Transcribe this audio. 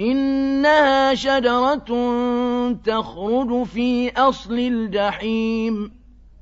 إِنَّهَا شَجَرَةٌ تَخْرُجُ فِي أَصْلِ الْجَحِيمِ.